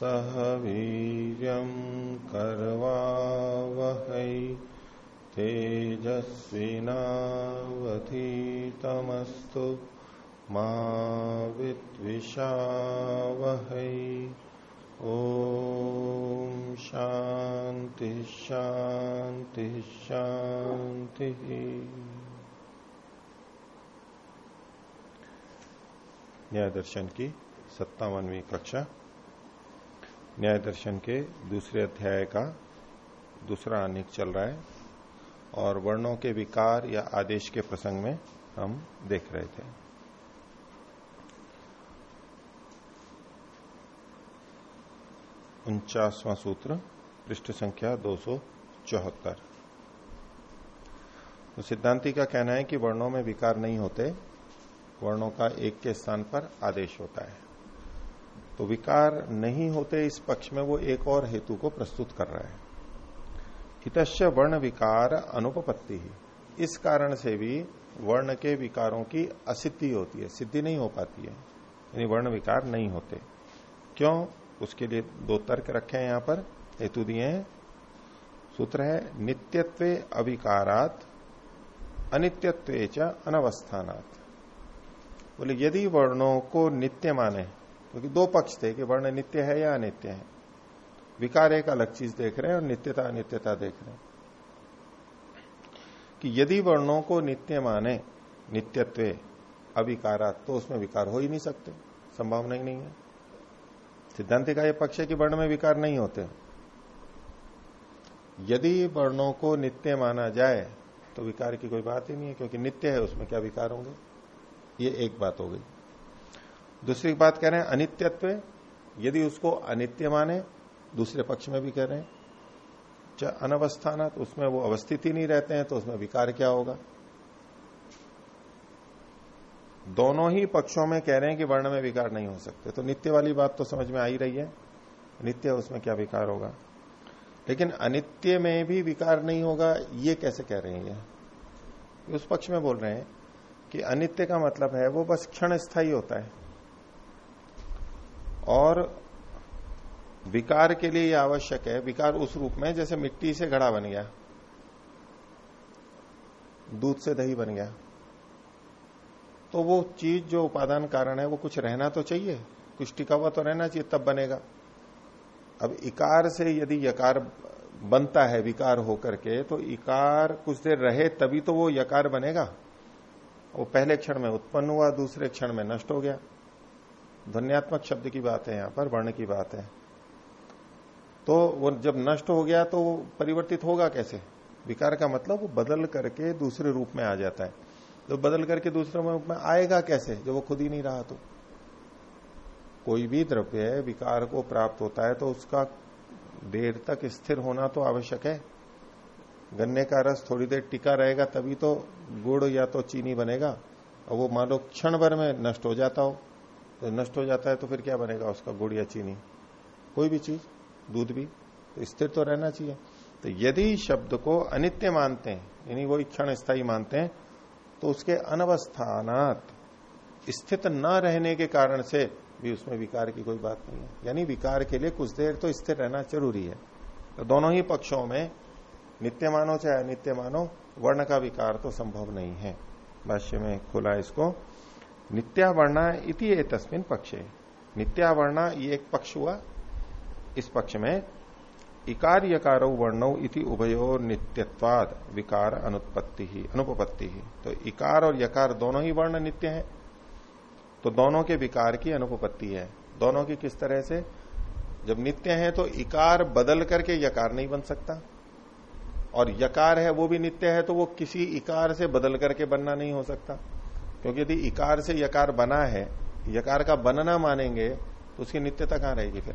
सह वीर्यं करवावहै तेजस्विनावधीतमस्तु मा विद्विषावहै। ओ शांति शांति शांति न्याय दर्शन की सत्तावनवी कक्षा। न्याय दर्शन के दूसरे अध्याय का दूसरा अनेक चल रहा है और वर्णों के विकार या आदेश के प्रसंग में हम देख रहे थे। उनचासवां सूत्र, पृष्ठ संख्या दो तो सिद्धांति का कहना है कि वर्णों में विकार नहीं होते, वर्णों का एक के स्थान पर आदेश होता है। तो विकार नहीं होते इस पक्ष में वो एक और हेतु को प्रस्तुत कर रहा है। हितश्य वर्ण विकार अनुपपत्ति ही। इस कारण से भी वर्ण के विकारों की असिद्धि होती है, सिद्धि नहीं हो पाती है। यानी वर्ण विकार नहीं होते। क्यों? उसके लिए दो तर्क रखे हैं यहाँ पर। हेतु दिए हैं। सूत्र है, नित्यत्व अविकारात, अनित्यत्व च अनवस्थानात। बोले, यदि वर्णों को नित्य माने क्योंकि दो पक्ष थे कि वर्ण नित्य है या अनित्य है। विकार एक अलग चीज़ देख रहे हैं और नित्यता अनित्यता देख रहे हैं। कि यदि वर्णों को नित्य माने, नित्यत्व अविकारा तो उसमें विकार हो ही नहीं सकते। संभावना ही नहीं है। सिद्धांत का यह पक्ष है कि वर्ण में विकार नहीं होते। यदि वर्णों को नित्य माना जाए तो विकार की कोई बात ही नहीं है, क्योंकि नित्य है, उसमें क्या विकार होंगे? ये एक बात हो गई। दूसरी बात कह रहे हैं, अनित्यत्व, यदि उसको अनित्य माने, दूसरे पक्ष में भी कह रहे हैं। अनवस्थाना तो उसमें वो अवस्थित ही नहीं रहते हैं तो उसमें विकार क्या होगा? दोनों ही पक्षों में कह रहे हैं कि वर्ण में विकार नहीं हो सकते। तो नित्य वाली बात तो समझ में आ ही रही है। नित्य उसमें क्या विकार होगा? लेकिन अनित्य में भी विकार नहीं होगा, ये कैसे कह रहे हैं ये? उस पक्ष में बोल रहे हैं कि अनित्य का मतलब है, वो बस क्षण स्थायी होता है। और विकार के लिए यह आवश्यक है। विकार उस रूप में जैसे मिट्टी से घड़ा बन गया। दूध से दही बन गया। तो वो चीज़ जो उपादान कारण है, वो कुछ रहना तो चाहिए। कुछ टिका हुआ तो रहना चाहिए, तब बनेगा। अब इकार से यदि यकार बनता है, विकार होकर के तो इकार कुछ देर रहे तभी तो वो यकार बनेगा। वो पहले क्षण में उत्पन्न हुआ, दूसरे क्षण में नष्ट हो गया। ध्वनियात्मक शब्द की बात है यहाँ पर, वर्ण की बात है। तो वो जब नष्ट हो गया तो परिवर्तित होगा कैसे? विकार का मतलब वो बदल करके दूसरे रूप में आ जाता है। तो बदल करके दूसरे रूप में आएगा कैसे, जब वो खुद ही नहीं रहा तो? कोई भी द्रव्य विकार को प्राप्त होता है तो उसका देर तक स्थिर होना तो आवश्यक है। गन्ने का रस थोड़ी देर टिका रहेगा तभी तो गुड़ या तो चीनी बनेगा, और वो मान लो क्षण भर में नष्ट हो जाता हो। तो नष्ट हो जाता है तो फिर क्या बनेगा उसका? गुड़ या चीनी। कोई भी चीज़, दूध भी तो स्थिर तो रहना चाहिए। तो यदि शब्द को अनित्य मानते हैं, यानी वो क्षण स्थायी मानते हैं तो उसके अनवस्थानात स्थित न रहने के कारण से भी उसमें विकार की कोई बात नहीं है। यानी विकार के लिए कुछ देर तो स्थिर रहना ज़रूरी है। तो दोनों ही पक्षों में नित्य मानो चाहे अनित्य मानो, वर्ण का विकार तो संभव नहीं है। भाष्य में खोला इसको। नित्यावर्णा इति तस्मिन पक्षे। नित्यावर्णा ये एक पक्ष हुआ, इस पक्ष में इकार यकार वर्णो इति उभयो नित्यत्वाद विकार अनुत्पत्ति ही अनुपत्ति ही तो इकार और यकार दोनों ही वर्ण नित्य है। तो दोनों के विकार की अनुपत्ति है। दोनों की किस तरह से? जब नित्य है तो इकार बदल करके यकार नहीं बन सकता। और यकार है वो भी नित्य है तो वो किसी इकार से बदल करके बनना नहीं हो सकता। क्योंकि यदि इकार से यकार बना है, यकार का बनना मानेंगे तो उसकी नित्यता कहाँ रहेगी फिर?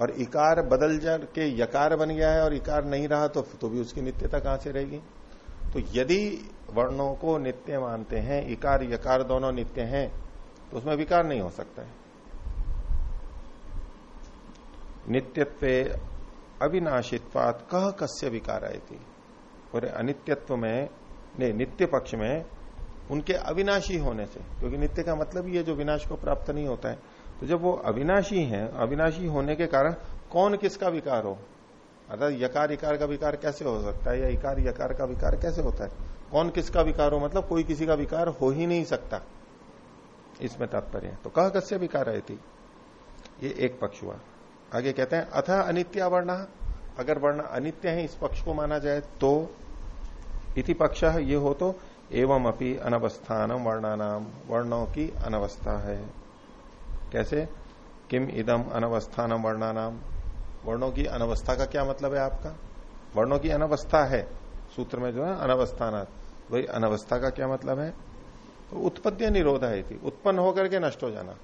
और इकार बदल जा के यकार बन गया है और इकार नहीं रहा तो तो भी उसकी नित्यता कहाँ से रहेगी? तो यदि वर्णों को नित्य मानते हैं, इकार, यकार दोनों नित्य हैं तो उसमें विकार नहीं हो सकता है। नित्यत्व अविनाशित्वात कह कस्य विकार आए थी और अनित्यत्व में ने नित्य पक्ष में उनके अविनाशी होने से, क्योंकि नित्य का मतलब ही है जो विनाश को प्राप्त नहीं होता है। तो जब वो अविनाशी है, अविनाशी होने के कारण कौन किसका विकार हो? अर्थात यकार, इकार का विकार कैसे हो सकता है? या इकार, यकार का विकार कैसे होता है? कौन किसका विकार हो? मतलब कोई किसी का विकार हो ही नहीं सकता। इसमें तात्पर्य तो कह कस्य विकार है थी ये एक पक्ष हुआ। आगे कहते हैं, अथ अनित्य वर्ण। अगर वर्ण अनित्य है, इस पक्ष को माना जाए तो इति पक्ष ये हो तो एवं अपनी अनवस्थान वर्णानाम वर्णों की अनवस्था है। कैसे? किम इदम अनवस्थान वर्णानाम वर्णों की अनवस्था का क्या मतलब है आपका? वर्णों की अनवस्था है। सूत्र में जो है अनवस्थान वही अनवस्था का क्या मतलब है? तो उत्पत्ति निरोध है थी उत्पन्न होकर के नष्ट हो जाना।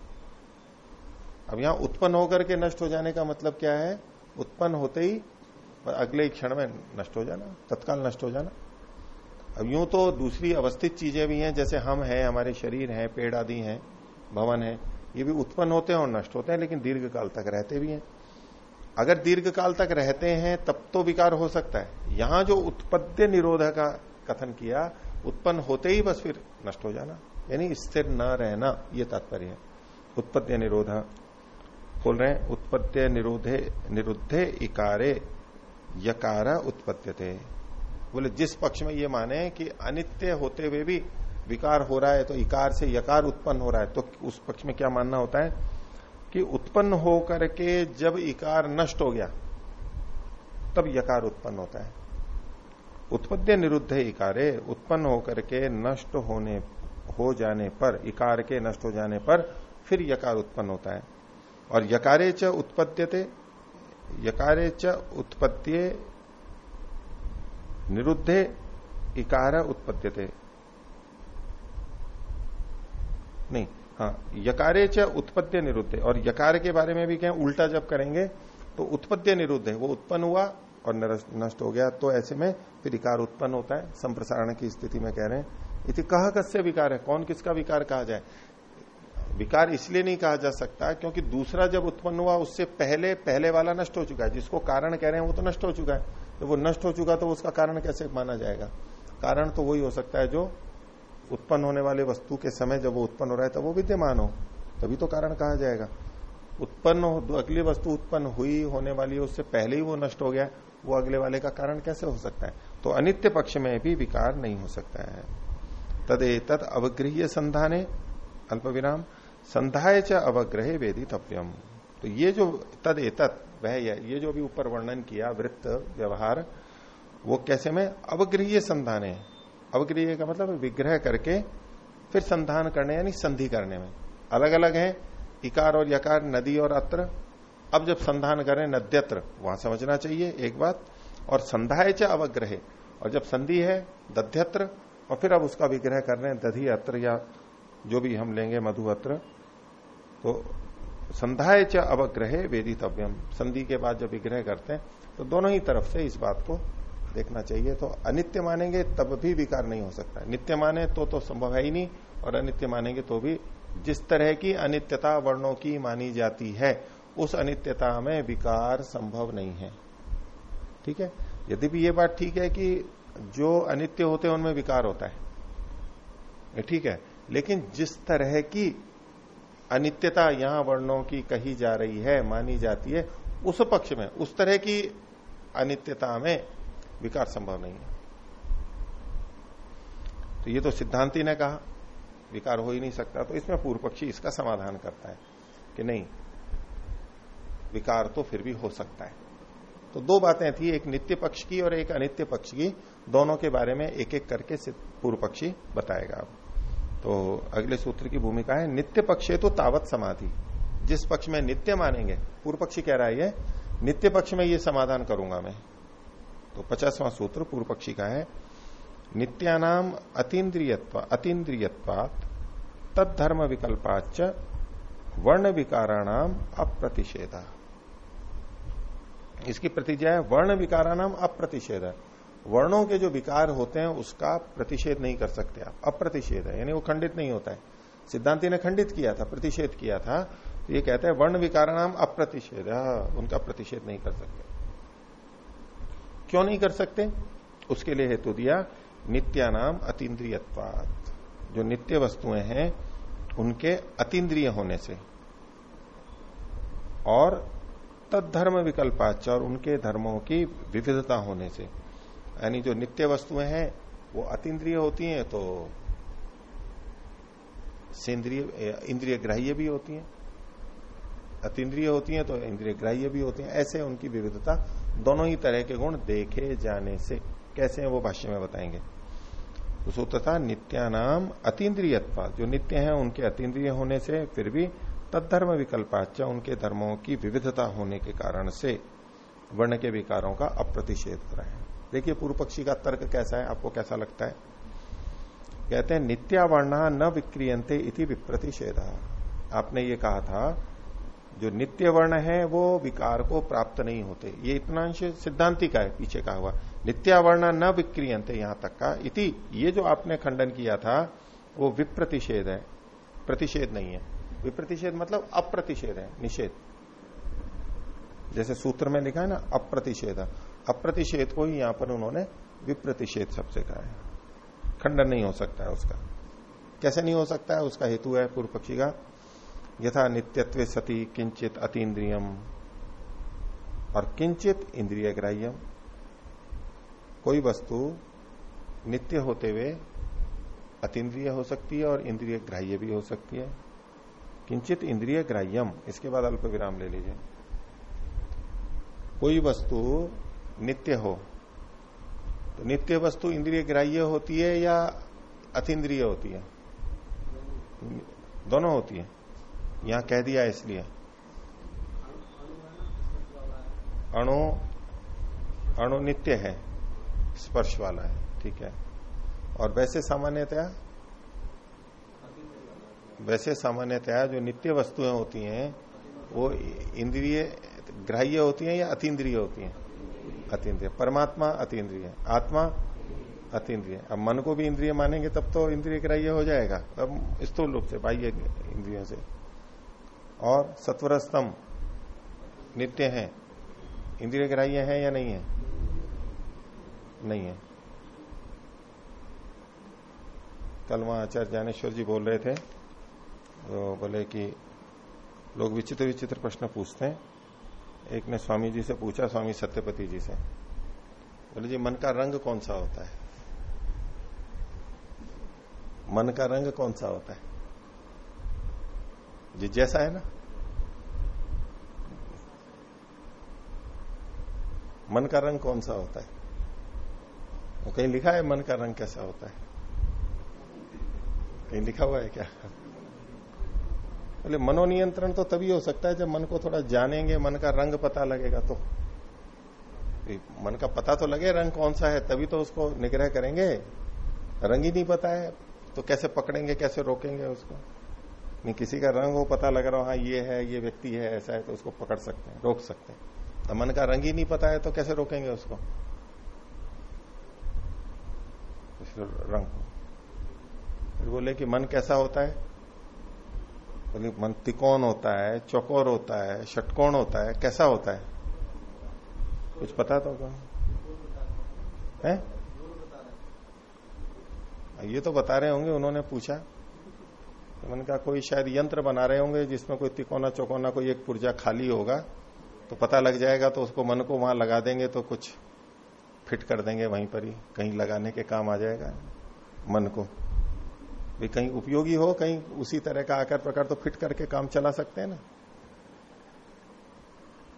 अब यहाँ उत्पन्न होकर के नष्ट हो जाने का मतलब क्या है? उत्पन्न होते ही अगले क्षण में नष्ट हो जाना, तत्काल नष्ट हो जाना। अब यूँ तो दूसरी अवस्थित चीज़ें भी हैं, जैसे हम हैं, हमारे शरीर हैं, पेड़ आदि हैं, भवन है, ये भी उत्पन्न होते हैं और नष्ट होते हैं, लेकिन दीर्घ काल तक रहते भी हैं। अगर दीर्घ काल तक रहते हैं, तब तो विकार हो सकता है। यहाँ जो उत्पद्य निरोध का कथन किया, उत्पन्न होते ही बस फिर नष्ट हो जाना। यानी स्थिर न रहना, ये तात्पर्य है। उत्पत्ति निरोध, बोल रहे हैं उत्पत्ति निरोधे, निरुद्धे इकारे, यकार उत्पत्ति बोले, जिस पक्ष में ये माने कि अनित्य होते हुए भी विकार हो रहा है तो इकार से यकार उत्पन्न हो रहा है तो उस पक्ष में क्या मानना होता है? कि उत्पन्न हो करके जब इकार नष्ट हो गया, तब यकार उत्पन्न होता है। उत्पद्य निरुद्ध इकारे, उत्पन्न होकर के नष्ट होने, हो जाने पर, इकार के नष्ट हो जाने पर फिर यकार उत्पन्न होता है। और यकारे च उत्पत्त्यते यकारे च उत्पत्ति निरुद्धे इकार उत्पत्त्यते नहीं हाँ यकारे च उत्पत्ति निरुद्ध। और यकार के बारे में भी कहें, उल्टा जब करेंगे तो उत्पत्ति निरुद्ध है वो उत्पन्न हुआ और नष्ट हो गया। तो ऐसे में फिर विकार उत्पन्न होता है, संप्रसारण की स्थिति में कह रहे हैं। इति कहा कस्य विकार है? कौन किसका विकार कहा जाए? विकार इसलिए नहीं कहा जा सकता क्योंकि दूसरा जब उत्पन्न हुआ, उससे पहले पहले वाला नष्ट हो चुका है। जिसको कारण कह रहे हैं, वो तो नष्ट हो चुका है। तो वो नष्ट हो चुका तो उसका कारण कैसे माना जाएगा? कारण तो वही हो सकता है जो उत्पन्न होने वाले वस्तु के समय जब वो उत्पन्न हो रहा है, तब वो विद्यमान हो। तभी तो कारण कहा जाएगा। उत्पन्न अगली वस्तु उत्पन्न हुई होने वाली है, उससे पहले ही वो नष्ट हो गया वो अगले वाले का कारण कैसे हो सकता है? तो अनित्य पक्ष में भी विकार नहीं हो सकता है। तदे तद अवग्रह संधाने अल्प विराम संधाय च अवग्रह वेदितव्यम। तो ये जो तद एतत वह ये जो भी ऊपर वर्णन किया, वृत्त, व्यवहार, वो कैसे में? अवग्रह संधाने। अवग्रह का मतलब विग्रह करके फिर संधान करने, यानी संधि करने में। अलग अलग है, इकार और यकार, नदी और अत्र। अब जब संधान करें, नद्यत्र, वहाँ समझना चाहिए, एक बात। और संधाय च अवग्रह। और जब संधि है, दध्यत्र, और फिर अब उसका विग्रह कर रहे हैं दधि अत्र या जो भी हम लेंगे मधु अत्र तो संधाय च अवग्रहे वेदितव्यम। संधि के बाद जब विग्रह करते हैं तो दोनों ही तरफ़ से इस बात को देखना चाहिए। तो अनित्य मानेंगे, तब भी विकार नहीं हो सकता। नित्य माने तो तो संभव है ही नहीं, और अनित्य मानेंगे तो भी जिस तरह की अनित्यता वर्णों की मानी जाती है, उस अनित्यता में विकार संभव नहीं है। ठीक है? यदि भी ये बात ठीक है कि जो अनित्य होते हैं, उनमें विकार होता है। ठीक है? लेकिन जिस तरह की अनित्यता यहाँ वर्णों की कही जा रही है, मानी जाती है, उस पक्ष में, उस तरह की अनित्यता में विकार संभव नहीं है। तो ये तो सिद्धांति ने कहा, विकार हो ही नहीं सकता तो इसमें पूर्व पक्षी इसका समाधान करता है कि नहीं, विकार तो फिर भी हो सकता है। तो दो बातें थी, एक नित्य पक्ष की और एक अनित्य पक्ष की, दोनों के बारे में एक एक करके पूर्व पक्षी बताएगा अब। तो अगले सूत्र की भूमिका है, नित्य पक्ष तो तावत समाधि। जिस पक्ष में नित्य मानेंगे, पूर्व पक्षी कह रहा है ये, नित्य पक्ष में ये समाधान करूँगा मैं। तो पचासवां सूत्र पूर्व पक्षी का है, नित्यानाम अतीन्द्रियत्व अतीन्द्रियवात तद धर्म विकल्पाच वर्ण विकाराणाम अप्रतिषेध। इसकी प्रतिज्ञा है वर्ण विकाराणाम अप्रतिषेध। वर्णों के जो विकार होते हैं, उसका प्रतिषेध नहीं कर सकते आप। अप्रतिषेध है, यानी वो खंडित नहीं होता है। सिद्धांति ने खंडित किया था, प्रतिषेध किया था तो ये कहते हैं, वर्ण विकार विकाराणाम अप्रतिषेध उनका प्रतिषेध नहीं कर सकते। क्यों नहीं कर सकते? उसके लिए हेतु दिया, नित्यानाम अतीन्द्रियवाद जो नित्य वस्तुएँ हैं, उनके अतीन्द्रिय होने से। और तत्धर्म विकल्पाच और उनके धर्मों की विविधता होने से। यानी जो नित्य वस्तुएँ हैं, वो अतीन्द्रिय होती हैं तो सेंद्रिय इंद्रिय ग्राह्य भी होती हैं। अतीन्द्रिय होती हैं तो इंद्रिय ग्राह्य भी होती हैं। ऐसे उनकी विविधता दोनों ही तरह के गुण देखे जाने से। कैसे हैं वो भाष्य में बताएँगे। तो सूत्र था, नित्यानाम अतीन्द्रियत्व। जो नित्य है, उनके अतीन्द्रिय होने से फिर भी तत्धर्म विकल्पाचा उनके धर्मों की विविधता होने के कारण से वर्ण के विकारों का अप्रतिषेध है देखिए पूर्व पक्षी का तर्क कैसा है, आपको कैसा लगता है? कहते हैं, नित्यावर्णा न विक्रियंते इति विप्रतिषेध। आपने ये कहा था, जो नित्य वर्ण है, वो विकार को प्राप्त नहीं होते। ये इतना अंश सिद्धांति का है, पीछे का हुआ। नित्यावर्ण न विक्रियंते यहाँ तक का। इति, ये जो आपने खंडन किया था, वो विप्रतिषेध है। प्रतिषेध नहीं है। विप्रतिषेध मतलब अप्रतिषेध है, निषेध। जैसे सूत्र में लिखा है ना, अप्रतिषेध। अप्रतिषेध को ही यहाँ पर उन्होंने विप्रतिषेध सबसे कहा है। खंडन नहीं हो सकता है उसका। कैसे नहीं हो सकता है? उसका हेतु है पूर्व पक्षी का यथा नित्यत्व सती किंचित अतीन्द्रियम। और किंचित इंद्रिय ग्राह्यम कोई वस्तु नित्य होते हुए अतीन्द्रिय हो सकती है और इंद्रिय ग्राह्य भी हो सकती है। किंचित इंद्रिय ग्राह्यम इसके बाद अल्प विराम ले लीजिए। कोई वस्तु नित्य हो। तो नित्य वस्तु इंद्रिय ग्राह्य होती है या अतीन्द्रिय होती है? दोनों होती है। यहाँ कह दिया इसलिए। अणु अणु नित्य है, स्पर्श वाला है, ठीक है। और वैसे सामान्यतया वैसे सामान्यतया जो नित्य वस्तुएँ होती हैं, वो इंद्रिय ग्राह्य होती हैं या अतीन्द्रिय होती हैं? अतीन्द्रिय। परमात्मा अतीन्द्रिय। आत्मा अतीन्द्रिय। अब मन को भी इंद्रिय मानेंगे, तब तो इंद्रिय ग्राह्य हो जाएगा। अब स्थूल रूप से बाह्य इंद्रियों से। और सत्वर स्तंभ नित्य है। इंद्रिय ग्राह्य है या नहीं है? नहीं है। कल वहाँ आचार्य ज्ञानेश्वर जी बोल रहे थे तो बोले कि लोग विचित्र विचित्र प्रश्न पूछते हैं। एक ने स्वामी जी से पूछा, स्वामी सत्यपति जी से, बोले, जी, मन का रंग कौन सा होता है? मन का रंग कौन सा होता है? जी, जैसा है ना? मन का रंग कौन सा होता है? वो कहीं लिखा है मन का रंग कैसा होता है? कहीं लिखा हुआ है क्या? बोले, मनोनियंत्रण तो तभी हो सकता है जब मन को थोड़ा जानेंगे, मन का रंग पता लगेगा तो. मन का पता तो लगे रंग कौन सा है, तभी तो उसको निग्रह करेंगे। रंग ही नहीं पता है तो कैसे पकड़ेंगे, कैसे रोकेंगे उसको? नहीं, किसी का रंग हो, पता लग रहा हो हाँ ये है, ये व्यक्ति है, ऐसा है तो उसको पकड़ सकते हैं, रोक सकते हैं। तो मन का रंग ही नहीं पता है तो कैसे रोकेंगे उसको? रंग फिर बोले कि मन कैसा होता है? बोले, मन तिकोन होता है, चौकोर होता है, षटकोण होता है, कैसा होता है? कुछ पता तो क्या है? ये तो बता रहे होंगे, उन्होंने पूछा। तो मैंने कहा, कोई शायद यंत्र बना रहे होंगे, जिसमें कोई तिकोना चौकोना कोई एक पुर्जा खाली होगा तो पता लग जाएगा तो उसको मन को वहाँ लगा देंगे तो कुछ फिट कर देंगे, वहीं पर ही, कहीं लगाने के काम आ जाएगा, मन को। भी कहीं उपयोगी हो, कहीं उसी तरह का आकार प्रकार तो फिट करके काम चला सकते हैं ना?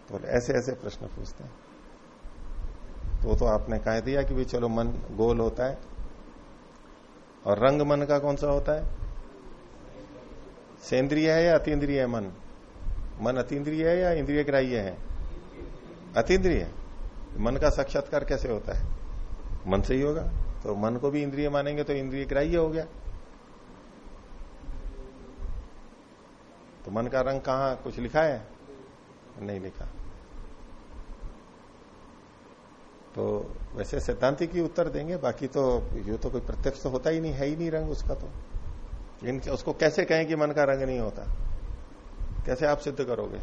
तो ऐसे ऐसे प्रश्न पूछते हैं। तो तो आपने कह दिया कि भाई चलो मन गोल होता है। और रंग मन का कौन सा होता है? सेंद्रिय है या अतीन्द्रिय है मन? मन अतीन्द्रिय है या इंद्रिय ग्राह्य है? अतीन्द्रिय मन का साक्षात्कार कैसे होता है? मन से ही होगा। तो मन को भी इंद्रिय मानेंगे तो इंद्रिय ग्राह्य हो गया। तो मन का रंग कहा, कुछ लिखा है? नहीं लिखा। तो वैसे सिद्धांति की उत्तर देंगे, बाकी तो ये तो कोई प्रत्यक्ष तो होता ही नहीं, है ही नहीं रंग उसका तो। इन, उसको कैसे कहें कि मन का रंग नहीं होता? कैसे आप सिद्ध करोगे?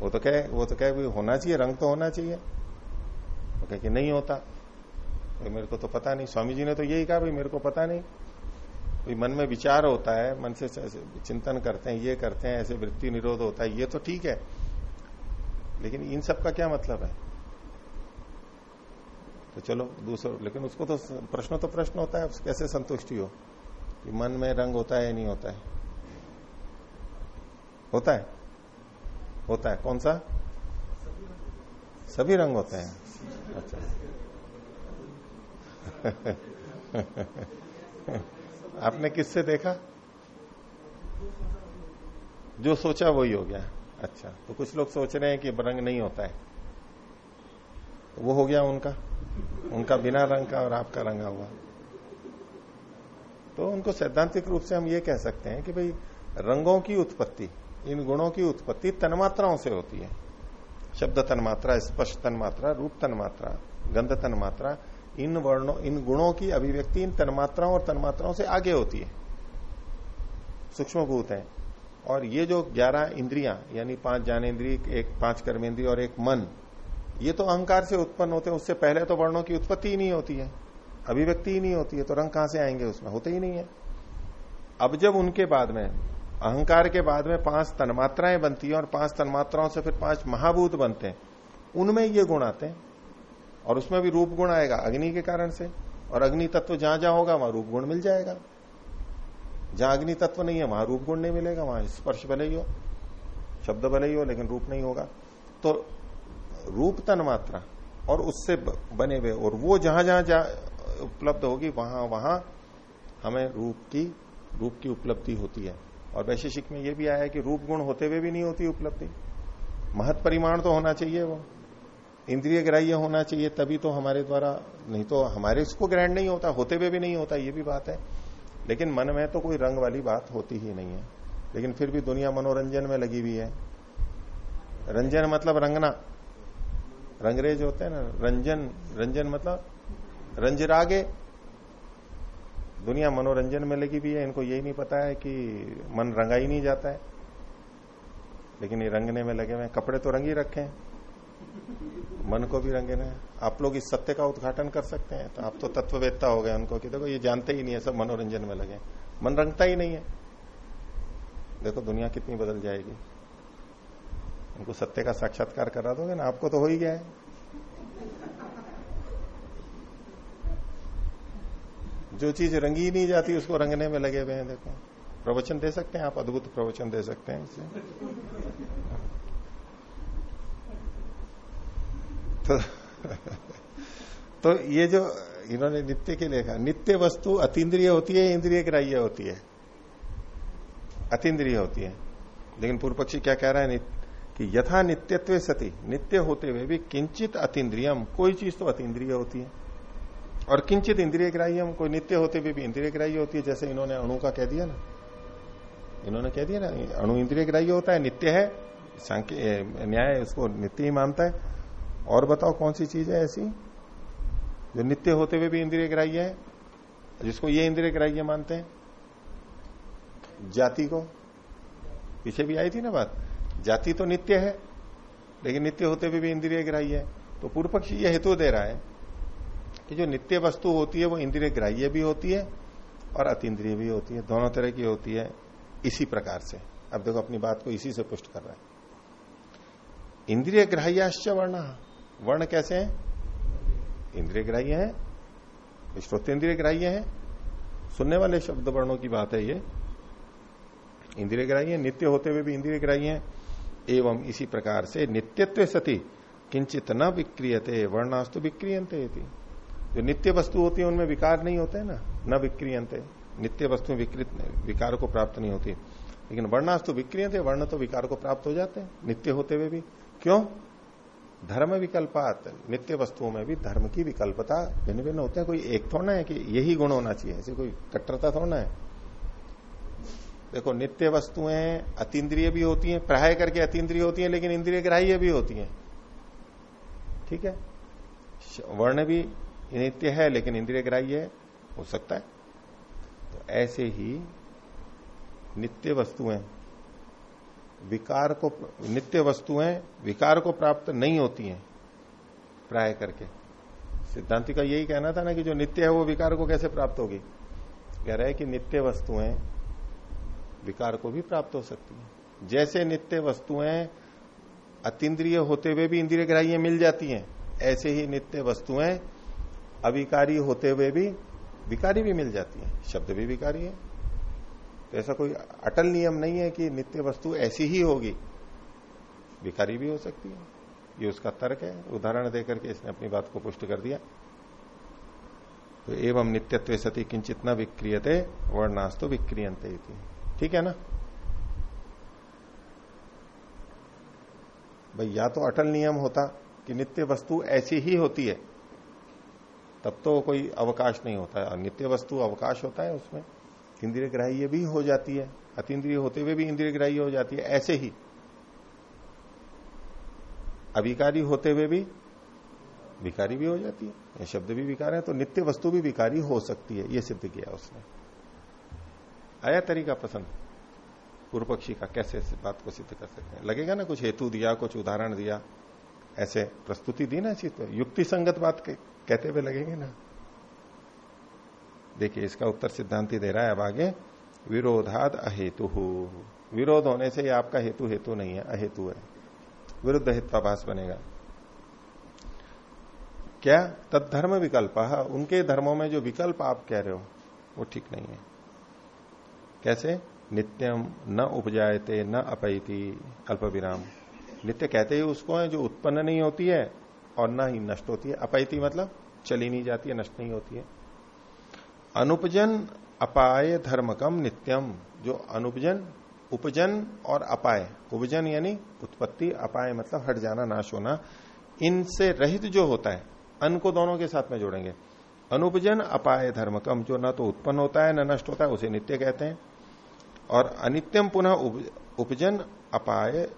वो तो कहे, वो तो कहे भी होना चाहिए, रंग तो होना चाहिए। वो कहे कि नहीं होता। तो मेरे को तो पता नहीं। स्वामी जी ने तो यही कहा, भाई मेरे को पता नहीं। मन में विचार होता है, मन से चिंतन करते हैं, ये करते हैं, ऐसे वृत्ति निरोध होता है, ये तो ठीक है। लेकिन इन सब का क्या मतलब है? तो चलो, दूसरा, लेकिन उसको तो प्रश्न तो प्रश्न होता है कैसे संतुष्टि हो? कि मन में रंग होता है या नहीं होता है? होता है? होता है। कौन सा? सभी रंग होते हैं। अच्छा। आपने किससे देखा? जो सोचा वही हो गया। अच्छा तो कुछ लोग सोच रहे हैं कि रंग नहीं होता है। तो वो हो गया उनका। उनका बिना रंग का और आपका रंगा हुआ। तो उनको सैद्धांतिक रूप से हम ये कह सकते हैं कि भाई, रंगों की उत्पत्ति, इन गुणों की उत्पत्ति तन्मात्राओं से होती है। शब्द तन्मात्रा स्पष्ट तन्मात्रा, रूप तन्मात्रा, गंध तन्मात्रा इन वर्णों, इन गुणों की अभिव्यक्ति इन तन्मात्राओं और तन्मात्राओं से आगे होती है। सूक्ष्म भूत है। और ये जो ग्यारह इंद्रियाँ, यानी पाँच ज्ञानेन्द्रिय, एक पाँच कर्मेंद्रिय और एक मन, ये तो अहंकार से उत्पन्न होते हैं। उससे पहले तो वर्णों की उत्पत्ति ही नहीं होती है। अभिव्यक्ति ही नहीं होती है तो रंग कहाँ से आएँगे उसमें? होते ही नहीं है। अब जब उनके बाद में, अहंकार के बाद में पाँच तन्मात्राएँ बनती है और पाँच तन्मात्राओं से फिर पाँच महाभूत बनते हैं, उनमें ये गुण आते हैं। और उसमें भी रूप गुण आएगा, अग्नि के कारण से। और अग्नि तत्व जहाँ जहाँ होगा, वहाँ रूप गुण मिल जाएगा। जहाँ अग्नि तत्व नहीं है, वहाँ रूप गुण नहीं मिलेगा, वहाँ स्पर्श भले ही हो। शब्द भले ही हो, लेकिन रूप नहीं होगा। तो रूप तन मात्रा और उससे बने हुए, और वो जहाँ जहाँ उपलब्ध होगी, वहाँ वहाँ हमें रूप की रूप की उपलब्धि होती है। और वैशेषिक में यह भी आया है कि रूप गुण होते हुए भी नहीं होती उपलब्धि। महत परिमाण तो होना चाहिए वो। इंद्रिय ग्राह्य होना चाहिए, तभी तो हमारे द्वारा, नहीं तो हमारे इसको ग्रहण नहीं होता, होते हुए भी नहीं होता, ये भी बात है। लेकिन मन में तो कोई रंग वाली बात होती ही नहीं है। लेकिन फिर भी दुनिया मनोरंजन में लगी हुई है। रंजन मतलब रंगना। रंगरेज होते हैं ना, रंजन रंजन मतलब रंजरागे। दुनिया मनोरंजन में लगी हुई है, इनको यही नहीं पता है कि मन रंगा ही नहीं जाता है। लेकिन ये रंगने में लगे हुए कपड़े तो रंग ही रखे हैं। मन को भी रंगे ना। आप लोग इस सत्य का उद्घाटन कर सकते हैं। तो आप तो तत्ववेत्ता हो गए उनको कि देखो, ये जानते ही नहीं है, सब मनोरंजन में लगे मन रंगता ही नहीं है। देखो, दुनिया कितनी बदल जाएगी। उनको सत्य का साक्षात्कार करा दोगे ना, आपको तो हो ही गया है। जो चीज़ रंगी नहीं जाती, उसको रंगने में लगे हुए हैं, देखो। प्रवचन दे सकते हैं आप, अद्भुत प्रवचन दे सकते हैं इसे। तो तो ये जो इन्होंने नित्य के लिए कहा, नित्य वस्तु अतीन्द्रिय होती है इंद्रिय ग्राह्य होती है? अतीन्द्रिय होती है। लेकिन पूर्व पक्षी क्या कह रहा है? कि यथा नित्यत्व सती, नित्य होते हुए भी किंचित अतीन्द्रियम, कोई चीज़ तो अतीन्द्रिय होती है। और किंचित इंद्रिय ग्राह्यम, कोई नित्य होते हुए भी इंद्रिय ग्राह्य होती है, जैसे इन्होंने अणु का कह दिया ना। इन्होंने कह दिया ना, अणु इंद्रिय ग्राह्य होता है, नित्य है न्याय उसको नित्य ही मानता है। और बताओ कौन सी चीज़ है ऐसी जो नित्य होते हुए भी इंद्रिय ग्राह्य है? जिसको ये इंद्रिय ग्राह्य मानते हैं? जाति को? पीछे भी आई थी ना बात। जाति तो नित्य है, लेकिन नित्य होते हुए भी इंद्रिय ग्राह्य है। तो पूर्व पक्ष ये हेतु दे रहा है कि जो नित्य वस्तु होती है वो इंद्रिय ग्राह्य भी होती है और अतीन्द्रिय भी होती है। दोनों तरह की होती है इसी प्रकार से। अब देखो, अपनी बात को इसी से पुष्ट कर रहा है। इंद्रिय ग्राह्याश्च वर्ण। वर्ण कैसे हैं? इंद्रिय ग्राह्य है। श्रोत इंद्रिय ग्राह्य है। सुनने वाले शब्द वर्णों की बात है ये। इंद्रिय ग्राह्य, नित्य होते हुए भी इंद्रिय ग्राह्य है। एवं इसी प्रकार से नित्यत्व सती किंचित न विक्रियते, वर्णास्तु विक्रियंते जो नित्य वस्तु होती है, उनमें विकार नहीं होते ना। न विक्रियंते नित्य वस्तु विकृत विकार को प्राप्त नहीं होती। लेकिन वर्णास्तु विक्रियंते वर्ण तो विकार को प्राप्त हो जाते हैं, नित्य होते हुए भी। क्यों? धर्म विकल्पात, नित्य वस्तुओं में भी धर्म की विकल्पता भिन्न भिन्न होते हैं। कोई एक थोड़ा है कि यही गुण होना चाहिए, ऐसी कोई कट्टरता थोड़ा है। देखो, नित्य वस्तुएँ अतीन्द्रिय भी होती हैं प्राय करके अतीन्द्रिय होती हैं, लेकिन इंद्रिय ग्राह्य भी होती हैं। ठीक है? वर्ण भी नित्य है, लेकिन इंद्रिय ग्राह्य हो सकता है। तो ऐसे ही नित्य वस्तुएँ विकार को, नित्य वस्तुएँ विकार को प्राप्त नहीं होती हैं, प्राय करके। सिद्धांति का यही कहना था ना कि जो नित्य है वो विकार को कैसे प्राप्त होगी? कह रहा है कि नित्य वस्तुएँ विकार को भी प्राप्त हो सकती है। जैसे नित्य वस्तुएँ अतिद्रिय होते हुए भी इंद्रिय ग्राह्य मिल जाती हैं, ऐसे ही नित्य वस्तुएँ अविकारी होते हुए भी विकारी भी मिल जाती हैं। शब्द भी विकारी है। तो ऐसा कोई अटल नियम नहीं है कि नित्य वस्तु ऐसी ही होगी। विकारी भी हो सकती है। ये उसका तर्क है। उदाहरण देकर के इसने अपनी बात को पुष्ट कर दिया। तो एवं नित्यत्व सती किंचित न विक्रियते, वर्णास्तु विक्रियंते ठीक है ना? भाई, या तो अटल नियम होता कि नित्य वस्तु ऐसी ही होती है, तब तो कोई अवकाश नहीं होता। है नित्य वस्तु अवकाश होता है उसमें। इंद्रिय ग्राह्य भी हो जाती है। अतीन्द्रिय होते हुए भी इंद्रिय ग्राह्य हो जाती है, ऐसे ही। अविकारी होते हुए भी विकारी भी हो जाती है। ये शब्द भी विकार है तो नित्य वस्तु भी विकारी हो सकती है, ये सिद्ध किया उसने। आया तरीका पसंद। पूर्व पक्षी का कैसे इस बात को सिद्ध कर सकते हैं? लगेगा ना कुछ हेतु दिया, कुछ उदाहरण दिया, ऐसे प्रस्तुति दी ना इसी तो युक्ति संगत बात कहते हुए लगेंगे ना। देखिए, इसका उत्तर सिद्धांति दे रहा है अब आगे। विरोधाद अहेतु। विरोध होने से आपका हेतु हेतु नहीं है, अहेतु है। विरुद्ध हित्वाभास बनेगा। क्या तद धर्म विकल्प? उनके धर्मों में जो विकल्प आप कह रहे हो, वो ठीक नहीं है। कैसे? नित्यम न उपजायते, न अपैती अल्प विराम नित्य कहते ही उसको है जो उत्पन्न नहीं होती है और न ही नष्ट होती है। अपैती मतलब चली नहीं जाती है, नष्ट नहीं होती है। अनुपजन अपाय धर्मकम नित्यम। जो अनुपजन, उपजन और अपाय, उपजन यानी उत्पत्ति, अपाय मतलब हट जाना, नाश होना, इनसे रहित जो होता है अन को दोनों के साथ में जोड़ेंगे। अनुपजन, अपाय धर्मकम, जो न तो उत्पन्न होता है, न नष्ट होता है, उसे नित्य कहते हैं। और अनित्यम पुनः उपजन, अपाय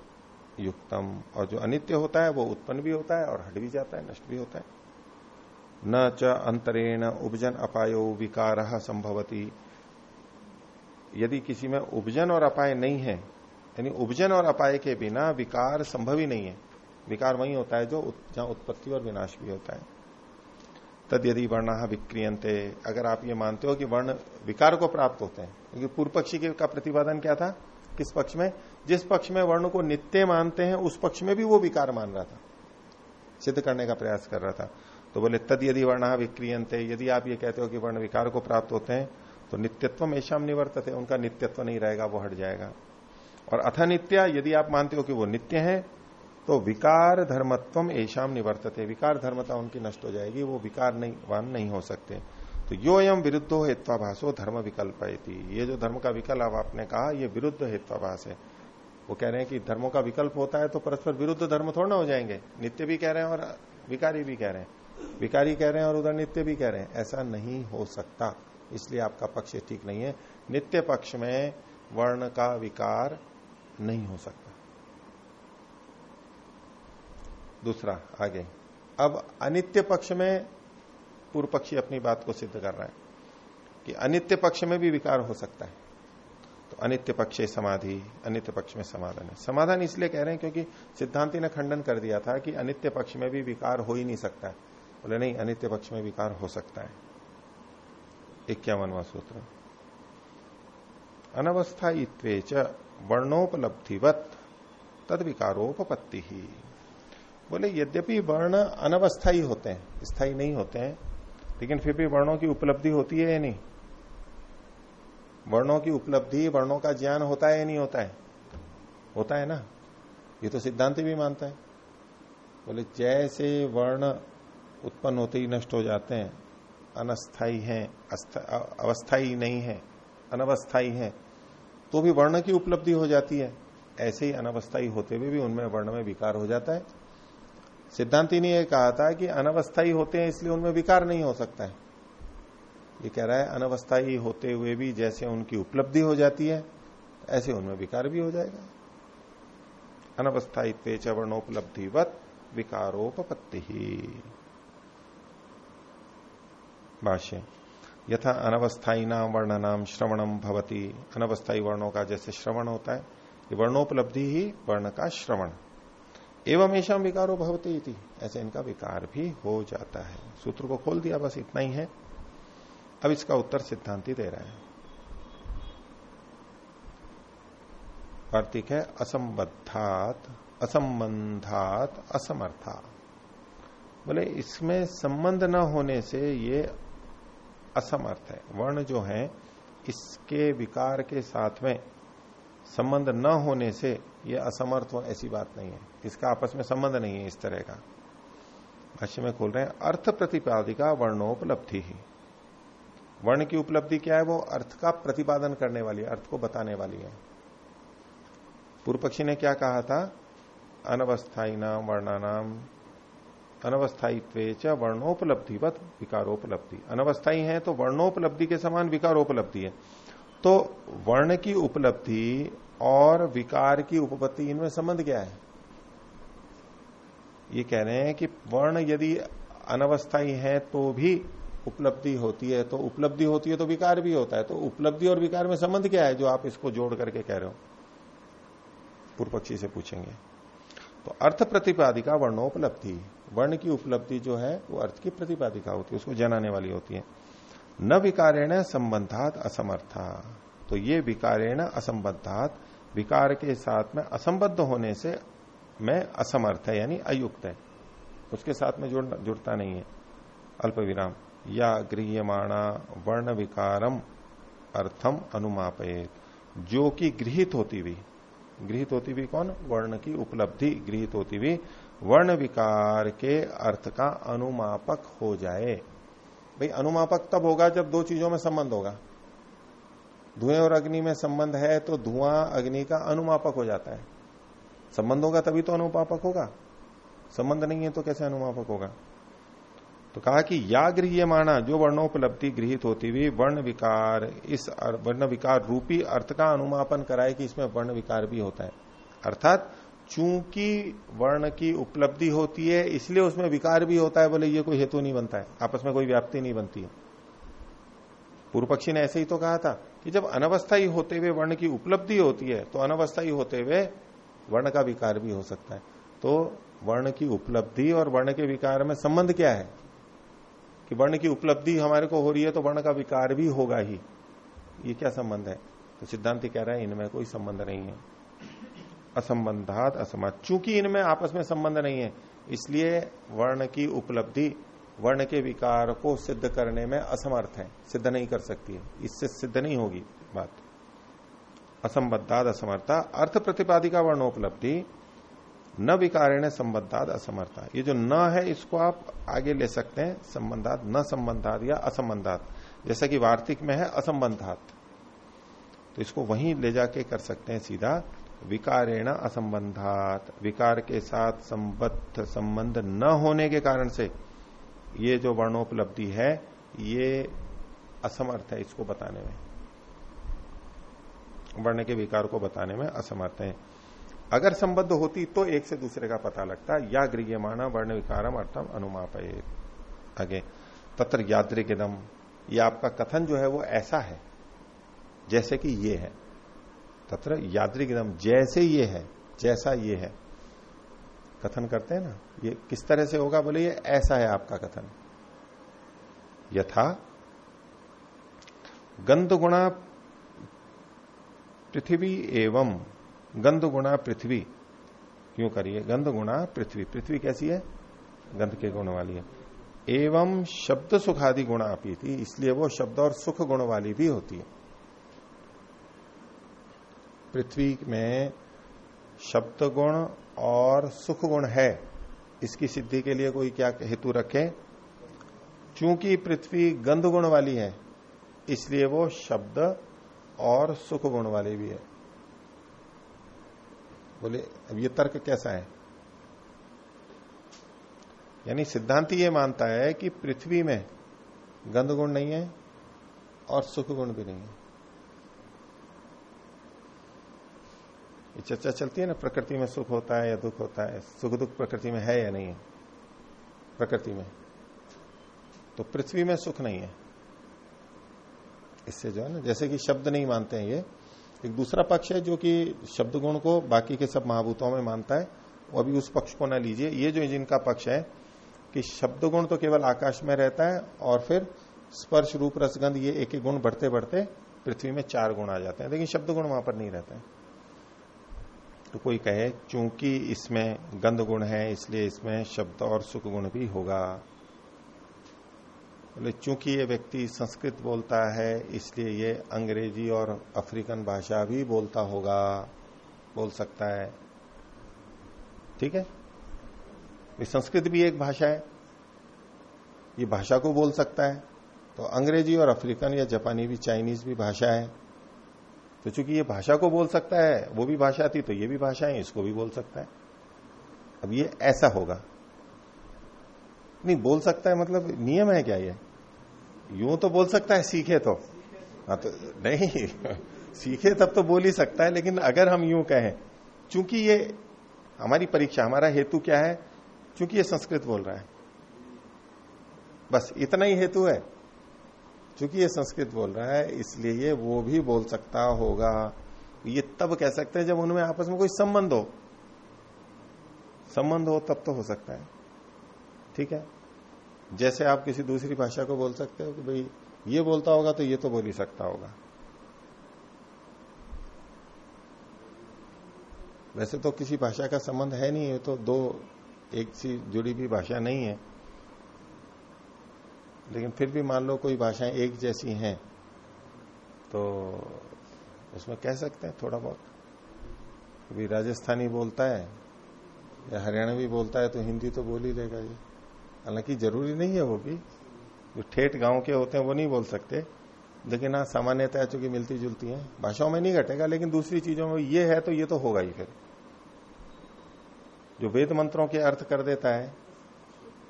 युक्तम। और जो अनित्य होता है, वो उत्पन्न भी होता है और हट भी जाता है, नष्ट भी होता है। न च अंतरेण उपजन अपायो विकार संभवती। यदि किसी में उपजन और अपाय नहीं है, यानी उपजन और अपाय के बिना विकार संभव ही नहीं है। विकार वही होता है जो जहाँ उत्पत्ति और विनाश भी होता है। तद यदि वर्ण विक्रियंते अगर आप ये मानते हो कि वर्ण विकार को प्राप्त होते हैं, क्योंकि पूर्व पक्षी का प्रतिपादन क्या था? किस पक्ष में? जिस पक्ष में वर्ण को नित्य मानते हैं, उस पक्ष में भी वो विकार मान रहा था। सिद्ध करने का प्रयास कर रहा था। तो बोले, तद यदि वर्ण विक्रियंते यदि आप ये कहते हो कि वर्ण विकार को प्राप्त होते हैं तो नित्यत्व ऐशाम निवर्तते, उनका नित्यत्व नहीं रहेगा, वो हट जाएगा। और अथ नित्य, यदि आप मानते हो कि वो नित्य है तो विकार धर्मत्व ऐशाम निवर्तते। विकार धर्मता उनकी नष्ट हो जाएगी, वो विकार नहीं, वान नहीं हो सकते। तो यो एम विरुद्धो हेत्वाभाषो धर्म विकल्प ये जो धर्म का विकल्प आपने कहा, ये विरुद्ध हेत्वाभाष है। वो कह रहे हैं कि धर्मों का विकल्प होता है तो परस्पर विरुद्ध धर्म थोड़ा ना हो जाएँगे। नित्य भी कह रहे हैं और विकारी भी कह रहे हैं। विकारी कह रहे हैं और उधर नित्य भी कह रहे हैं, ऐसा नहीं हो सकता। इसलिए आपका पक्ष ठीक नहीं है। नित्य पक्ष में वर्ण का विकार नहीं हो सकता। दूसरा, आगे। अब अनित्य पक्ष में पूर्व पक्षी अपनी बात को सिद्ध कर रहा है कि अनित्य पक्ष में भी विकार हो सकता है। तो अनित्य पक्ष समाधि, अनित्य पक्ष में समाधान है। समाधान इसलिए कह रहे हैं क्योंकि सिद्धांति ने खंडन कर दिया था कि अनित्य पक्ष में भी विकार हो ही नहीं सकता है। बोले, नहीं, अनित्य पक्ष में विकार हो सकता है। इक्यावनवा सूत्र। अनवस्थायित्वे च वर्णोपलब्धिवत, तद विकारोपत्ति ही बोले, यद्यपि वर्ण अनवस्थाई होते हैं, स्थायी नहीं होते हैं, लेकिन फिर भी वर्णों की उपलब्धि होती है या नहीं? वर्णों की उपलब्धि वर्णों का ज्ञान होता है या नहीं होता है? होता है ना? ये तो सिद्धांत भी मानता है। बोले, जैसे वर्ण उत्पन्न होते ही नष्ट हो जाते हैं। अनस्थाई हैं अवस्थाई नहीं है अनवस्थाई है। तो भी वर्ण की उपलब्धि हो जाती है। ऐसे ही अनवस्थाई होते हुए भी उनमें वर्ण में विकार हो जाता है। सिद्धांति ने यह कहा था कि अनवस्थाई होते हैं इसलिए उनमें विकार नहीं हो सकता है। ये कह रहा है अनवस्थाई होते हुए भी जैसे उनकी उपलब्धि हो जाती है, ऐसे उनमें विकार भी हो जाएगा। अनवस्थाई तेज वर्णोपलब्धिवत विकारोपत्ति ही भाष्य। यथा अनवस्थाई नाम वर्ण नाम श्रवणम भवती। अनवस्थाई वर्णों का जैसे श्रवण होता है, ये वर्णोपलब्धि ही वर्ण का श्रवण। एवं ऐसा विकारो भवती ऐसे इनका विकार भी हो जाता है। सूत्र को खोल दिया, बस इतना ही है। अब इसका उत्तर सिद्धांति दे रहा है। कार्तिक है, असंबद्धात, असंबंधात, असमर्था। बोले, इसमें संबंध न होने से ये असमर्थ है। वर्ण जो है, इसके विकार के साथ में संबंध न होने से यह असमर्थ हो, ऐसी बात नहीं है। इसका आपस में संबंध नहीं है इस तरह का। भाष्य में खोल रहे हैं, अर्थ प्रतिपादिका वर्णोपलब्धि ही। वर्ण की उपलब्धि क्या है? वो अर्थ का प्रतिपादन करने वाली है, अर्थ को बताने वाली है। पूर्व पक्षी ने क्या कहा था? अनवस्थाई नाम वर्णानाम अनवस्थायित्व वर्णोपलब्धिवत विकारोपलब्धि। अनवस्थाई है तो वर्णोपलब्धि के समान विकारोपलब्धि है। तो वर्ण की उपलब्धि और विकार की उपपत्ति, इनमें संबंध क्या है? ये कह रहे हैं कि वर्ण यदि अनवस्थाई है तो भी उपलब्धि होती है तो उपलब्धि होती है तो विकार भी होता है। तो उपलब्धि और विकार में संबंध क्या है जो आप इसको जोड़ करके कह रहे हो? पूर्व पक्षी से पूछेंगे। तो अर्थ प्रतिपादिका वर्णोपलब्धि। वर्ण की उपलब्धि जो है, वो अर्थ की प्रतिपादिका होती है, उसको जनाने वाली होती है। न विकारेण संबंधात असमर्था। तो ये विकारेण असंबद्धात, विकार के साथ में असंबद्ध होने से मैं असमर्थ है, यानी अयुक्त है। उसके साथ में जुड़ जुड़ता नहीं है। अल्प विराम या गृहमाणा वर्ण विकारम अर्थम अनुमापयत। जो कि गृहित होती हुई, गृहित होती हुई कौन? वर्ण की उपलब्धि गृहित होती हुई वर्ण विकार के अर्थ का अनुमापक हो जाए। भाई, अनुमापक तब होगा जब दो चीज़ों में संबंध होगा। धुएँ और अग्नि में संबंध है तो धुआँ, अग्नि का अनुमापक हो जाता है। संबंध होगा तभी तो अनुमापक होगा। संबंध नहीं है तो कैसे अनुमापक होगा? तो कहा कि या गृह माना, जो वर्णोपलब्धि गृहित होती हुई वर्ण विकार इस वर्ण विकार रूपी अर्थ का अनुमापन कराए कि इसमें वर्ण विकार भी होता है। अर्थात चूँकि वर्ण की उपलब्धि होती है, इसलिए उसमें विकार भी होता है, बोले ये कोई हेतु नहीं बनता है। आपस में कोई व्याप्ति नहीं बनती है। पूर्व पक्षी ने ऐसे ही तो कहा था कि जब अनवस्थाई होते हुए वर्ण की उपलब्धि होती है तो अनवस्थाई होते हुए वर्ण का विकार भी हो सकता है। तो वर्ण की उपलब्धि और वर्ण के विकार में संबंध क्या है? कि वर्ण की उपलब्धि हमारे को हो रही है तो वर्ण का विकार भी होगा ही। ये क्या संबंध है? तो सिद्धांत कह रहा है, इनमें कोई संबंध नहीं है। असंबंधात असमत चूँकि इनमें आपस में संबंध नहीं है, इसलिए वर्ण की उपलब्धि, वर्ण के विकार को सिद्ध करने में असमर्थ है। सिद्ध नहीं कर सकती है। इससे सिद्ध नहीं होगी बात। असंबद्धात असमर्था अर्थ प्रतिपादिका वर्णोपलब्धि न विकारेण संबद्धात असमर्था। ये जो न है, इसको आप आगे ले सकते हैं, संबंधात, न संबंधात या असंबंधात। जैसा कि वार्तिक में है, असंबंधात। तो इसको वहीं ले जाके कर सकते हैं सीधा। विकारेण असंबंधात। विकार के साथ संबद्ध संबंध न होने के कारण से ये जो वर्णोपलब्धि है, ये असमर्थ है इसको बताने में। वर्ण के विकार को बताने में असमर्थ है। अगर संबद्ध होती तो एक से दूसरे का पता लगता। या गृहमाना वर्ण विकारम अर्थम अनुमाप आगे, तत्र याद्रिकदम ये आपका कथन जो है वो ऐसा है, जैसे कि ये है। तत्र याद्रिकदम जैसे ये है, जैसा ये है। कथन करते हैं ना, ये किस तरह से होगा बोले ये ऐसा है आपका कथन। यथा गंध गुणा पृथ्वी एवं गंध गुणा पृथ्वी। क्यों करिए? गंध गुणा पृथ्वी। पृथ्वी कैसी है? गंध के गुण वाली है। एवं शब्द सुखादि गुणा अपी थी, इसलिए वो शब्द और सुख गुण वाली भी होती है। पृथ्वी में शब्द गुण और सुख गुण है, इसकी सिद्धि के लिए कोई क्या हेतु रखे? चूँकि पृथ्वी गंध गुण वाली है, इसलिए वो शब्द और सुख गुण वाली भी है। बोले, अब ये तर्क कैसा है? यानी सिद्धांत ये मानता है कि पृथ्वी में गंध गुण नहीं है और सुख गुण भी नहीं है। ये चर्चा चलती है ना, प्रकृति में सुख होता है या दुख होता है? सुख दुख प्रकृति में है या नहीं है? प्रकृति में। तो पृथ्वी में सुख नहीं है। इससे जो है ना, जैसे कि शब्द नहीं मानते हैं ये। एक दूसरा पक्ष है जो कि शब्द गुण को बाकी के सब महाभूतों में मानता है, वो अभी उस पक्ष को ना लीजिए। ये जो जिनका पक्ष है कि शब्द गुण तो केवल आकाश में रहता है और फिर स्पर्श, रूप, रसगंध ये एक एक गुण बढ़ते बढ़ते पृथ्वी में चार गुण आ जाते हैं। लेकिन शब्द गुण वहाँ पर नहीं रहते हैं। तो कोई कहे, चूँकि इसमें गंध गुण है, इसलिए इसमें शब्द और सुख गुण भी होगा। बोले, चूँकि ये व्यक्ति संस्कृत बोलता है, इसलिए ये अंग्रेज़ी और अफ्रीकन भाषा भी बोलता होगा, बोल सकता है। ठीक है? संस्कृत भी एक भाषा है। ये भाषा को बोल सकता है। तो अंग्रेज़ी और अफ्रीकन या जापानी भी, चाइनीज़ भी भाषा है। तो चूँकि ये भाषा को बोल सकता है, वो भी भाषा थी तो ये भी भाषा है, इसको भी बोल सकता है। अब ये ऐसा होगा। नहीं, बोल सकता है मतलब नियम है क्या ये? यूँ तो बोल सकता है, सीखे तो। हाँ तो नहीं, सीखे तब तो बोल ही सकता है, लेकिन अगर हम यूँ कहें, चूँकि ये हमारी परीक्षा, हमारा हेतु क्या है? चूँकि ये संस्कृत बोल रहा है। बस इतना ही हेतु है। चूँकि ये संस्कृत बोल रहा है, इसलिए ये वो भी बोल सकता होगा। ये तब कह सकते हैं जब उनमें आपस में कोई संबंध हो। संबंध हो, तब तो हो सकता है। ठीक है? जैसे आप किसी दूसरी भाषा को बोल सकते हो कि भाई, ये बोलता होगा तो ये तो बोल ही सकता होगा। वैसे तो किसी भाषा का संबंध है नहीं है तो दो एक सी जुड़ी भी भाषा नहीं है। लेकिन फिर भी मान लो कोई भाषाएँ एक जैसी हैं तो उसमें कह सकते हैं थोड़ा बहुत। कभी राजस्थानी बोलता है, या हरियाणवी बोलता है तो हिंदी तो बोल ही लेगा ये। हालाँकि ज़रूरी नहीं है वो भी। जो ठेठ गाँव के होते हैं, वो नहीं बोल सकते। लेकिन हाँ सामान्यतः चूँकि मिलती जुलती हैं, भाषाओं में नहीं घटेगा, लेकिन दूसरी चीज़ों में ये है तो ये तो होगा ही फिर। जो वेद मंत्रों के अर्थ कर देता है,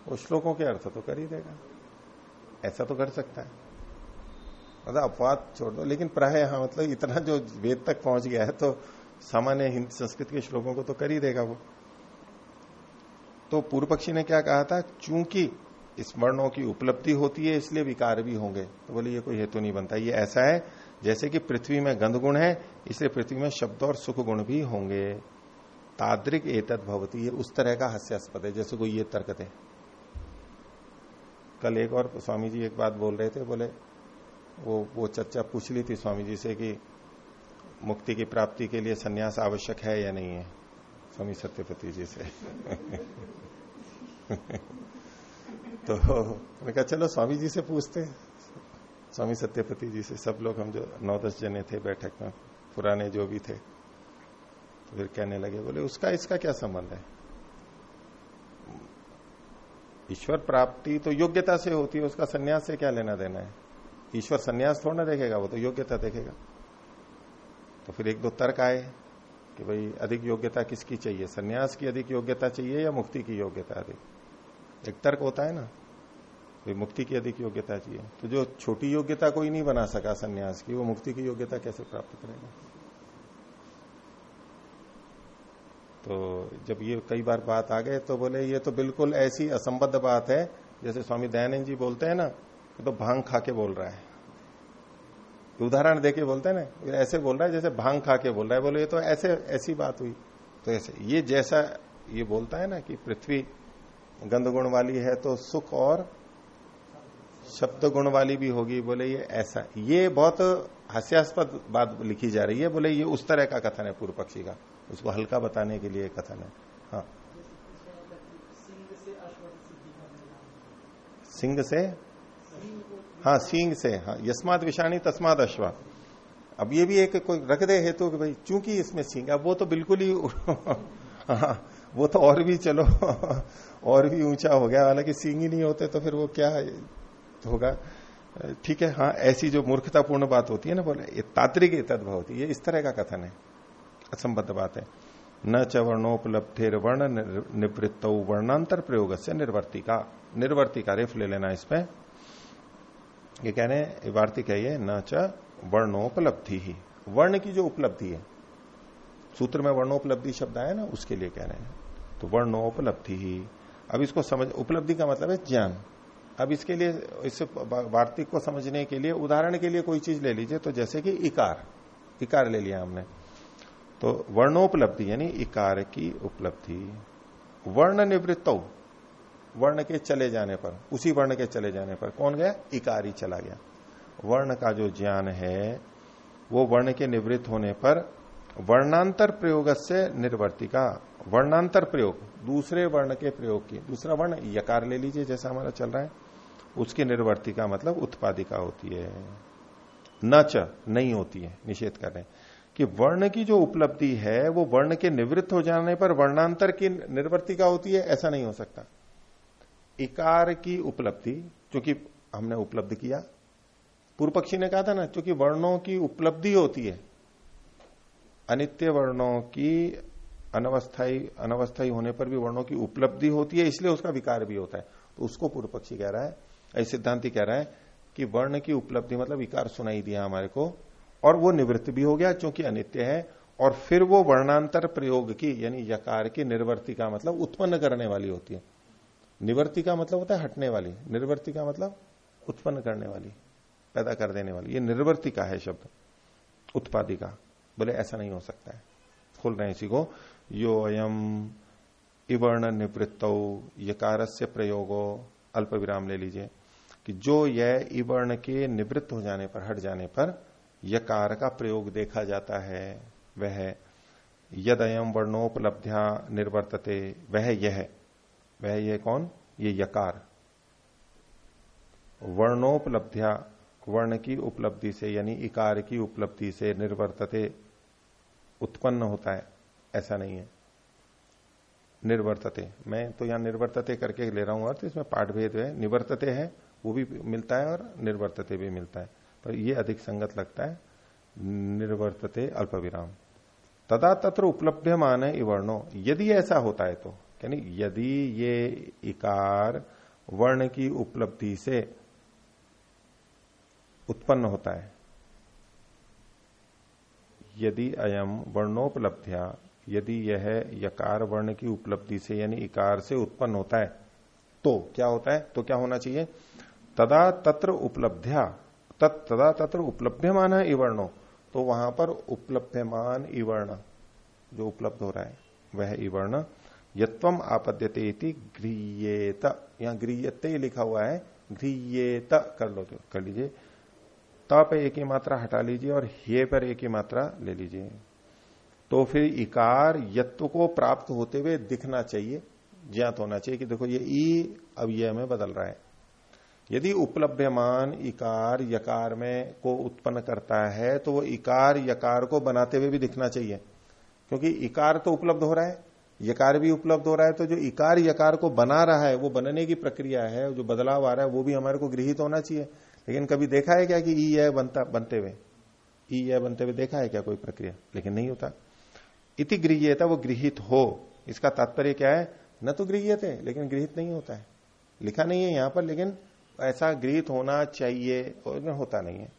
वो श्लोकों के अर्थ तो कर ही देगा। ऐसा तो कर सकता है। मतलब अपवाद छोड़ दो, लेकिन प्राय हाँ मतलब इतना जो वेद तक पहुँच गया है तो सामान्य हिंदी संस्कृत के श्लोकों को तो कर ही देगा वो। तो पूर्व पक्षी ने क्या कहा था? चूँकि स्मरणों की उपलब्धि होती है, इसलिए विकार भी होंगे। तो बोले, ये कोई हेतु नहीं बनता। ये ऐसा है, जैसे कि पृथ्वी में गंध गुण है, इसलिए पृथ्वी में शब्द और सुख गुण भी होंगे। ताद्रिक एतद भवती ये उस तरह का हास्यास्पद है, जैसे कोई ये तर्क थे कल एक और स्वामी जी एक बात बोल रहे थे, बोले, वो वो चर्चा पूछ ली थी स्वामी जी से कि मुक्ति की प्राप्ति के लिए सन्यास आवश्यक है या नहीं है, स्वामी सत्यपति जी से। तो मैंने कहा, चलो स्वामी जी से पूछते स्वामी सत्यपति जी से, सब लोग हम जो नौ दस जने थे बैठक में, पुराने जो भी थे तो फिर कहने लगे, बोले, उसका, इसका क्या संबंध है? ईश्वर प्राप्ति तो योग्यता से होती है, उसका सन्यास से क्या लेना देना है? ईश्वर सन्यास थोड़ा ना देखेगा, वो तो योग्यता देखेगा। तो फिर एक दो तर्क आए कि भाई, अधिक योग्यता किसकी चाहिए? सन्यास की अधिक योग्यता चाहिए या मुक्ति की योग्यता अधिक? एक तर्क होता है ना, भाई मुक्ति की अधिक योग्यता चाहिए। तो जो छोटी योग्यता कोई नहीं बना सका सन्यास की, वो मुक्ति की योग्यता कैसे प्राप्त करेगा? तो जब ये कई बार बात आ गए तो बोले, ये तो बिल्कुल ऐसी असंबद्ध बात है। जैसे स्वामी दयानंद जी बोलते हैं ना तो भाँग खा के बोल रहा है। उदाहरण देके बोलते हैं ना ऐसे बोल रहा है जैसे भाँग खा के बोल रहा है। बोले, ये तो ऐसे, ऐसी बात हुई। तो ऐसे, ये जैसा ये बोलता है ना कि पृथ्वी गंध गुण वाली है तो सुख और शब्द गुण वाली भी होगी। बोले, ये ऐसा, ये बहुत हास्यास्पद बात लिखी जा रही है। बोले, ये उस तरह का कथन है पूर्व पक्षी का। उसको हल्का बताने के लिए कथन है। हाँ। सिंह से? हाँ सिंह से। हाँ यस्मात विषाणी तस्मात अश्वा। अब ये भी एक कोई रख दे हेतु कि भाई, चूँकि इसमें सिंह, अब वो तो बिल्कुल ही हाँ वो तो और भी, चलो, और भी ऊँचा हो गया। हालाँकि सिंह ही नहीं होते तो फिर वो क्या होगा? ठीक है हाँ ऐसी जो मूर्खतापूर्ण बात होती है ना, बोले, ये तात्रिक तद्भव होती है। इस तरह का कथन है। असंबद्ध बात है। न च वर्णोपलब्धेर वर्ण निवृत्त वर्णांतर प्रयोग से निर्वर्तिका निर्वर्तिका रेफ ले लेना इसमें। ये कह रहे वार्तिक है ये, न च वर्णोपलब्धि ही। वर्ण की जो उपलब्धि है, सूत्र में वर्णोपलब्धि शब्द आया ना, उसके लिए कह रहे हैं। तो वर्णोपलब्धि ही। अब इसको समझ, उपलब्धि का मतलब है ज्ञान। अब इसके लिए, इस वार्तिक को समझने के लिए, उदाहरण के लिए कोई चीज़ ले लीजिए तो जैसे कि इकार इकार ले लिया हमने। तो वर्णोपलब्धि, यानी इकार की उपलब्धि। वर्ण निवृत्त, वर्ण के चले जाने पर, उसी वर्ण के चले जाने पर कौन गया? इकारी चला गया। वर्ण का जो ज्ञान है, वो वर्ण के निवृत्त होने पर वर्णांतर प्रयोग से निर्वर्तिका वर्णांतर प्रयोग, दूसरे वर्ण के प्रयोग की, दूसरा वर्ण यकार ले लीजिए, जैसा हमारा चल रहा है, उसकी निर्वर्तिका मतलब उत्पादिका होती है। न च, नहीं होती है, निषेध कर रहे हैं। कि वर्ण की जो उपलब्धि है, वो वर्ण के निवृत्त हो जाने पर वर्णांतर की निर्वर्तिका होती है? ऐसा नहीं हो सकता। इकार की उपलब्धि क्योंकि हमने उपलब्ध किया। पूर्व पक्षी ने कहा था ना क्योंकि वर्णों की उपलब्धि होती है, अनित्य वर्णों की अनवस्थाई अनवस्थाई होने पर भी वर्णों की उपलब्धि होती है, इसलिए उसका विकार भी होता है। तो उसको पूर्व पक्षी कह रहा है सिद्धांति कह रहा है कि वर्ण की उपलब्धि मतलब विकार सुनाई दिया हमारे को और वो निवृत्त भी हो गया क्योंकि अनित्य है, और फिर वो वर्णांतर प्रयोग की, यानी यकार की निर्वर्तिका मतलब उत्पन्न करने वाली होती है। निवर्तिका मतलब होता है हटने वाली निर्वर्तिका मतलब उत्पन्न करने वाली, पैदा कर देने वाली। ये निर्वर्तिका है शब्द उत्पादिका बोले, ऐसा नहीं हो सकता है। खोल रहे इसी को। यो अयम इवर्ण निवृत्त यकार से प्रयोगो अल्प विराम ले लीजिए, कि जो यह इवर्ण के निवृत्त हो जाने पर, हट जाने पर यकार का प्रयोग देखा जाता है, वह यद अयम वर्णोपलब्ध्या निर्वर्तते, वह यह वह यह कौन? ये यकार। वर्णोपलब्ध्या, वर्ण की उपलब्धि से, यानी इकार की उपलब्धि से निर्वर्तते, उत्पन्न होता है, ऐसा नहीं है। निर्वर्तते, मैं तो यहाँ निर्वर्तते करके ले रहा हूँ अर्थ, इसमें पाठ भेद है, निवर्तते है, वो भी मिलता है और निर्वर्तते भी मिलता है। पर ये अधिक संगत लगता है, निर्वर्तते अल्प विराम तदा तत्र उपलब्ध मान है वर्णो यदि ऐसा होता है तो यानी यदि ये इकार वर्ण की उपलब्धि से उत्पन्न होता है, यदि अयम वर्णोपलब्धिया, यदि यह यकार वर्ण की उपलब्धि से, यानी इकार से उत्पन्न होता है तो क्या होता है? तो क्या होना चाहिए? तदा तत्र उपलब्ध्या तदा तत्र उपलब्ध्यमान है इवर्णो। तो वहाँ पर उपलब्ध्यमान इवर्ण, जो उपलब्ध हो रहा है, वह इवर्ण, यत्वम आपद्यते गृहत यहाँ गृहते लिखा हुआ है गृहत कर लो तो कर लीजिए। त पे एक ही मात्रा हटा लीजिए और हे पर एक ही मात्रा ले लीजिए। तो फिर इकार यत्व को प्राप्त होते हुए दिखना चाहिए, ज्ञात होना चाहिए कि देखो ये ई अब में बदल रहा है। यदि उपलब्धमान इकार यकार में को उत्पन्न करता है तो वो इकार यकार को बनाते हुए भी दिखना चाहिए। क्योंकि इकार तो उपलब्ध हो रहा है, यकार भी उपलब्ध हो रहा है तो जो इकार यकार को बना रहा है, वो बनने की प्रक्रिया है, जो बदलाव आ रहा है, वो भी हमारे को गृहित होना चाहिए। लेकिन कभी देखा है क्या कि ई यह बनता, बनते हुए? ई यह बनते हुए देखा है क्या कोई प्रक्रिया? लेकिन नहीं होता। इति गृहित वो गृहित हो। इसका तात्पर्य क्या है? न तो गृहित है लेकिन गृहित नहीं होता है। लिखा नहीं है यहाँ पर, लेकिन ऐसा गृहित होना चाहिए और होता नहीं है।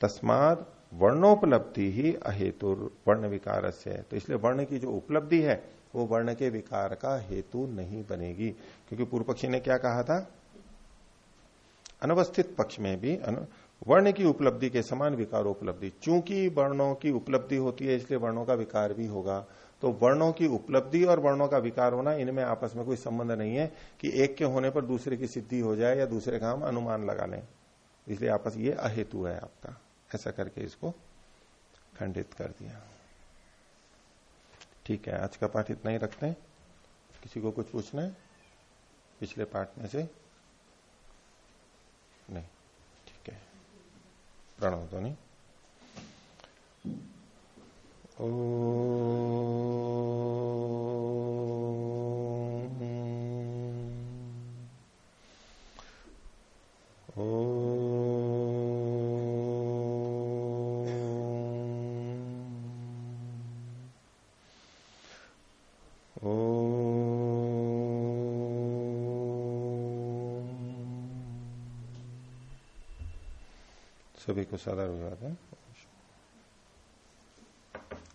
तस्माद वर्णोपलब्धि ही अहेतु वर्ण विकार से। तो इसलिए वर्ण की जो उपलब्धि है, वो वर्ण के विकार का हेतु नहीं बनेगी। क्योंकि पूर्व पक्षी ने क्या कहा था? अनवस्थित पक्ष में भी वर्ण की उपलब्धि के समान विकार उपलब्धि चूँकि वर्णों की उपलब्धि होती है, इसलिए वर्णों का विकार भी होगा। तो वर्णों की उपलब्धि और वर्णों का विकार होना, इनमें आपस में कोई संबंध नहीं है कि एक के होने पर दूसरे की सिद्धि हो जाए या दूसरे का हम अनुमान लगा लें। इसलिए आपस ये अहेतु है आपका। ऐसा करके इसको खंडित कर दिया। ठीक है, आज का पाठ इतना ही रखते हैं। किसी को कुछ पूछना है? पिछले पाठ में से? नहीं। ठीक है। प्रणव नहीं सभी को साधारण है।